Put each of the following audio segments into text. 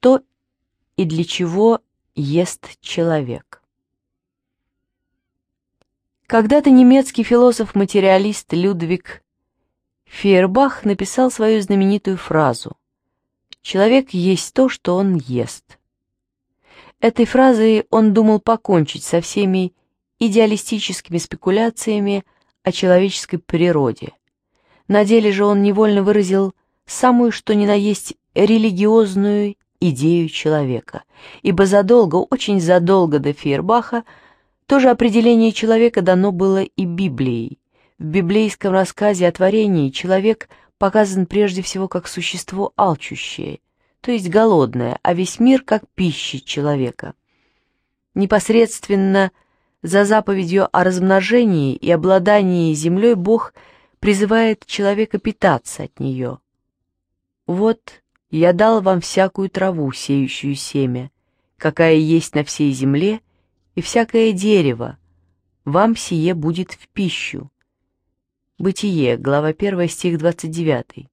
что и для чего ест человек. Когда-то немецкий философ-материалист Людвиг Фейербах написал свою знаменитую фразу «Человек есть то, что он ест». Этой фразой он думал покончить со всеми идеалистическими спекуляциями о человеческой природе. На деле же он невольно выразил самую что ни на есть религиозную идею человека, ибо задолго, очень задолго до Фейербаха то же определение человека дано было и Библией. В библейском рассказе о творении человек показан прежде всего как существо алчущее, то есть голодное, а весь мир как пища человека. Непосредственно за заповедью о размножении и обладании землей Бог призывает человека питаться от нее. Вот я дал вам всякую траву, сеющую семя, какая есть на всей земле, и всякое дерево. Вам сие будет в пищу. Бытие, глава 1, стих 29.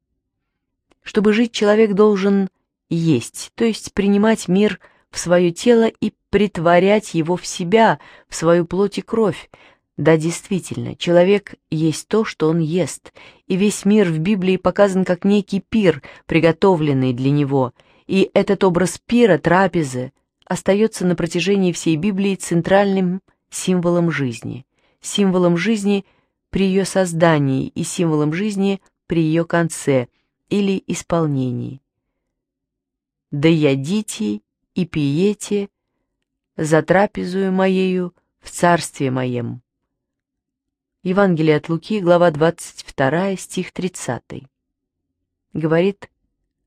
Чтобы жить, человек должен есть, то есть принимать мир в свое тело и притворять его в себя, в свою плоть и кровь, да, действительно, человек есть то, что он ест, и весь мир в Библии показан как некий пир, приготовленный для него, и этот образ пира, трапезы, остается на протяжении всей Библии центральным символом жизни, символом жизни при ее создании и символом жизни при ее конце или исполнении. «Да ядите и пиете за трапезую моею в царстве моем». Евангелие от Луки, глава 22, стих 30. Говорит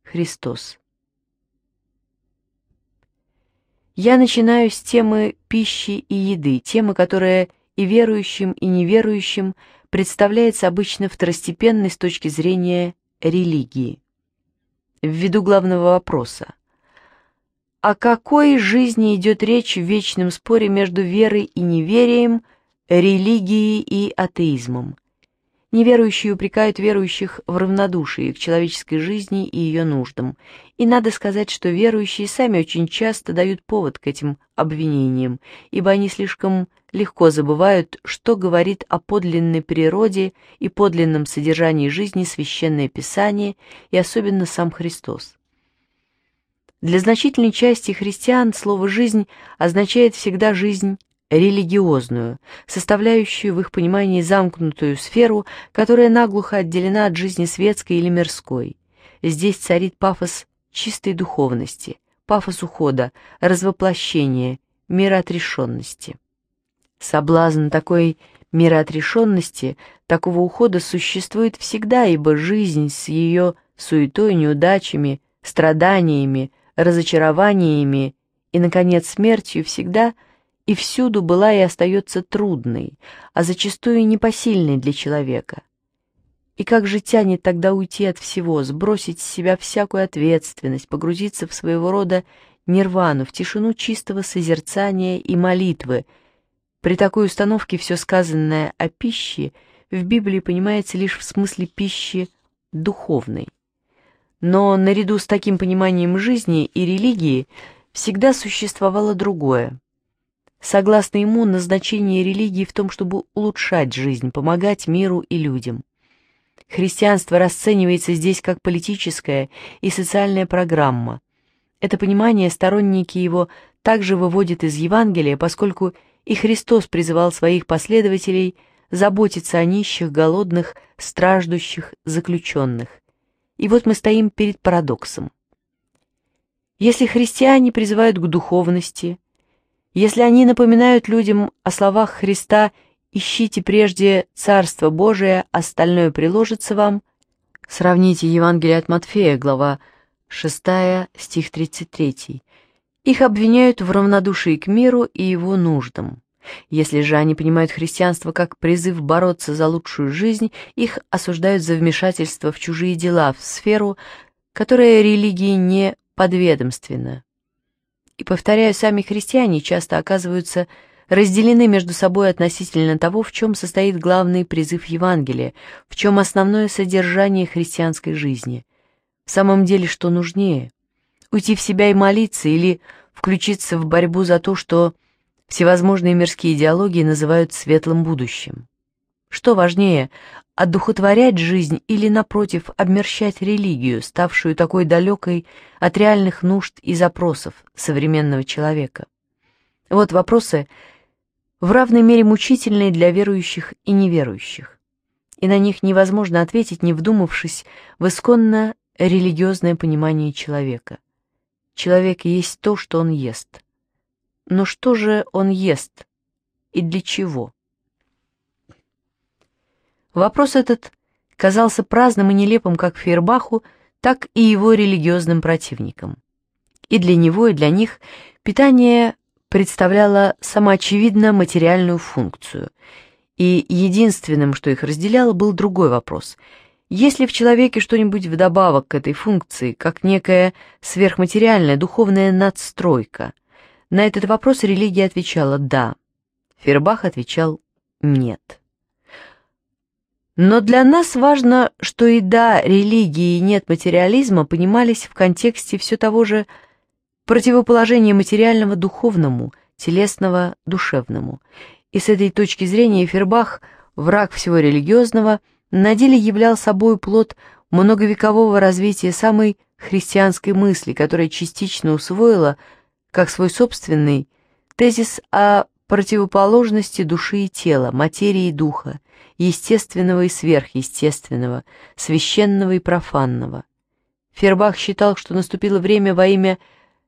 Христос. Я начинаю с темы пищи и еды, темы, которая и верующим, и неверующим представляется обычно второстепенной с точки зрения религии. Ввиду главного вопроса. О какой жизни идет речь в вечном споре между верой и неверием – религией и атеизмом. Неверующие упрекают верующих в равнодушии к человеческой жизни и ее нуждам, и надо сказать, что верующие сами очень часто дают повод к этим обвинениям, ибо они слишком легко забывают, что говорит о подлинной природе и подлинном содержании жизни Священное Писание и особенно сам Христос. Для значительной части христиан слово «жизнь» означает всегда жизнь религиозную, составляющую в их понимании замкнутую сферу, которая наглухо отделена от жизни светской или мирской. Здесь царит пафос чистой духовности, пафос ухода, развоплощения, мироотрешенности. Соблазн такой мироотрешенности, такого ухода существует всегда, ибо жизнь с ее суетой, неудачами, страданиями, разочарованиями и, наконец, смертью всегда – и всюду была и остается трудной, а зачастую непосильной для человека. И как же тянет тогда уйти от всего, сбросить с себя всякую ответственность, погрузиться в своего рода нирвану, в тишину чистого созерцания и молитвы. При такой установке все сказанное о пище в Библии понимается лишь в смысле пищи духовной. Но наряду с таким пониманием жизни и религии всегда существовало другое Согласно ему, назначение религии в том, чтобы улучшать жизнь, помогать миру и людям. Христианство расценивается здесь как политическая и социальная программа. Это понимание сторонники его также выводят из Евангелия, поскольку и Христос призывал своих последователей заботиться о нищих, голодных, страждущих, заключенных. И вот мы стоим перед парадоксом. Если христиане призывают к духовности – если они напоминают людям о словах Христа «Ищите прежде Царство Божие, остальное приложится вам», сравните Евангелие от Матфея, глава 6, стих 33. Их обвиняют в равнодушии к миру и его нуждам. Если же они понимают христианство как призыв бороться за лучшую жизнь, их осуждают за вмешательство в чужие дела, в сферу, которая религии не подведомственна. И, повторяю, сами христиане часто оказываются разделены между собой относительно того, в чем состоит главный призыв Евангелия, в чем основное содержание христианской жизни. В самом деле, что нужнее? Уйти в себя и молиться или включиться в борьбу за то, что всевозможные мирские идеологии называют светлым будущим? Что важнее, одухотворять жизнь или, напротив, обмерщать религию, ставшую такой далекой от реальных нужд и запросов современного человека? Вот вопросы, в равной мере мучительные для верующих и неверующих. И на них невозможно ответить, не вдумавшись в исконно религиозное понимание человека. Человек есть то, что он ест. Но что же он ест и для чего? Вопрос этот казался праздным и нелепым как Фейербаху, так и его религиозным противникам. И для него, и для них питание представляло самоочевидно материальную функцию. И единственным, что их разделяло, был другой вопрос. Есть ли в человеке что-нибудь вдобавок к этой функции, как некая сверхматериальная духовная надстройка? На этот вопрос религия отвечала «да». Фербах отвечал «нет». Но для нас важно, что и да, религии и нет материализма понимались в контексте все того же противоположения материального духовному, телесного душевному. И с этой точки зрения Фербах, враг всего религиозного, на деле являл собой плод многовекового развития самой христианской мысли, которая частично усвоила, как свой собственный, тезис о противоположности души и тела, материи и духа, естественного и сверхъестественного, священного и профанного. Фербах считал, что наступило время во имя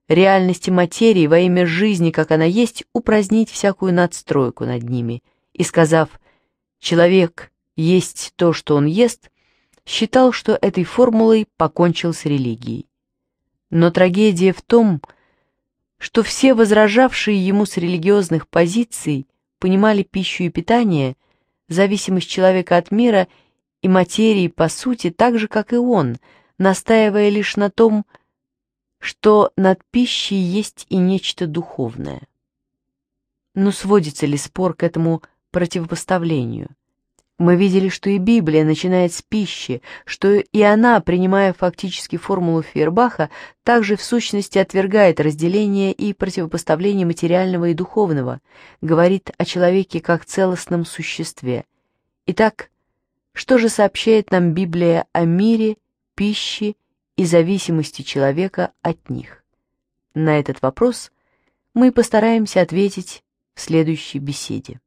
реальности материи, во имя жизни, как она есть, упразднить всякую надстройку над ними, и сказав «человек есть то, что он ест», считал, что этой формулой покончил с религией. Но трагедия в том, что все возражавшие ему с религиозных позиций понимали пищу и питание – зависимость человека от мира и материи по сути, так же, как и он, настаивая лишь на том, что над пищей есть и нечто духовное. Но сводится ли спор к этому противопоставлению? Мы видели, что и Библия начинает с пищи, что и она, принимая фактически формулу Фейербаха, также в сущности отвергает разделение и противопоставление материального и духовного, говорит о человеке как целостном существе. Итак, что же сообщает нам Библия о мире, пище и зависимости человека от них? На этот вопрос мы постараемся ответить в следующей беседе.